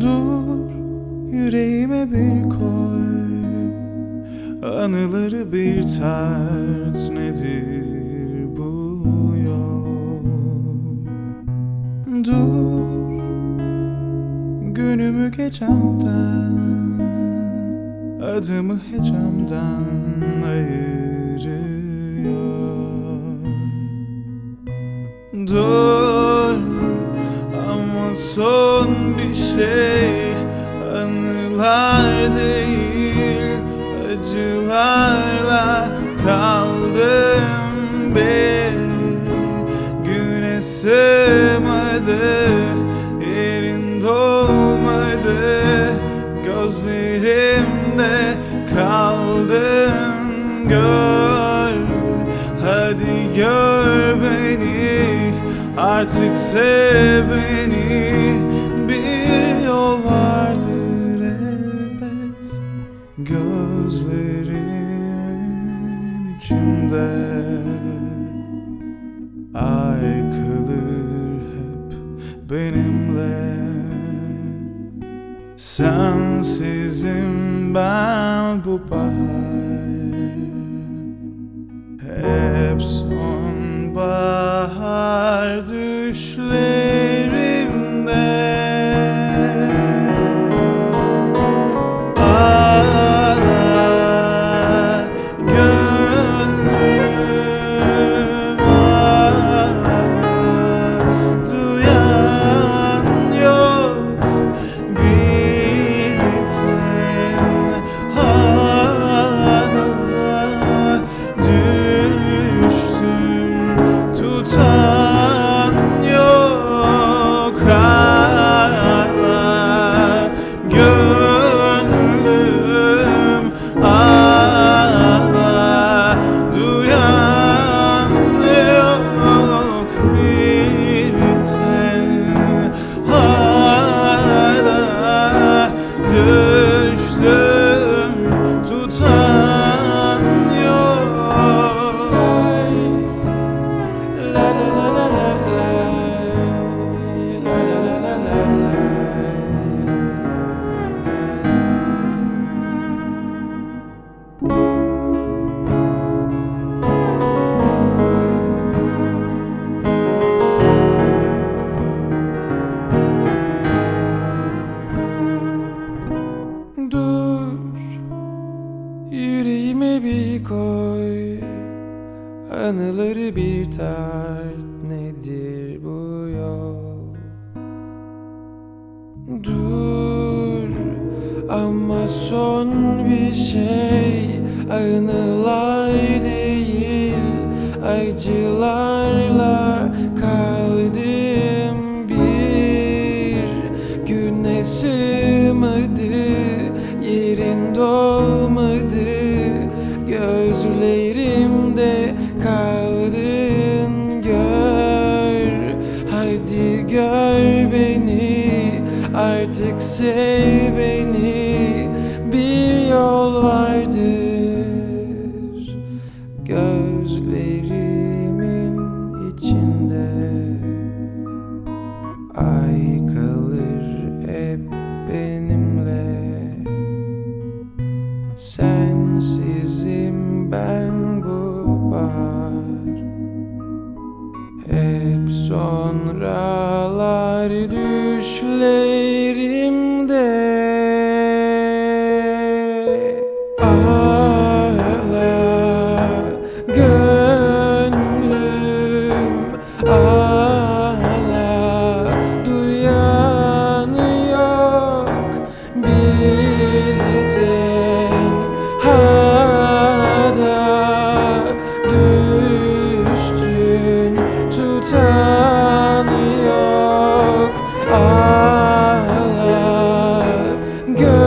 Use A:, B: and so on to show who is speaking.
A: Dur yüreğime bir koy. Anıları bir tart nedir bu yol? Dur günümü gecemden Adımı hecemden ayırıyor. Dur şey Anılar değil acılarla kaldım bir Güne sığmadı yerin dolmadı Gözlerimde kaldın gör Hadi gör beni artık sev beni Bir yol vardır elbet. Gözlerimin içinde Ay kalır hep benimle. Sensizim ben bu bahar. Hep sonbahar bir koy. Anıları bir tart. Nedir bu yol? Dur Ama son bir şey. Anılar değil Acılarla kaldım bir. Güne sığmadı Yerin dolmadı Artık sev beni Bir yol vardır. Gözlerimin içinde Ay kalır hep benimle. Sensizim ben bu bahar. Hep sonralar düşlerimde girl.